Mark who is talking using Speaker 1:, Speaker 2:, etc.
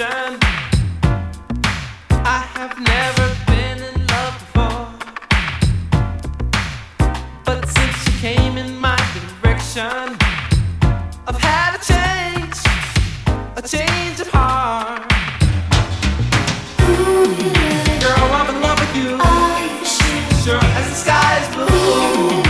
Speaker 1: attention. I have never been in love before, but since you came in my direction, I've had a change, a change of heart. Girl, I'm in love with you, sure as the sky is blue.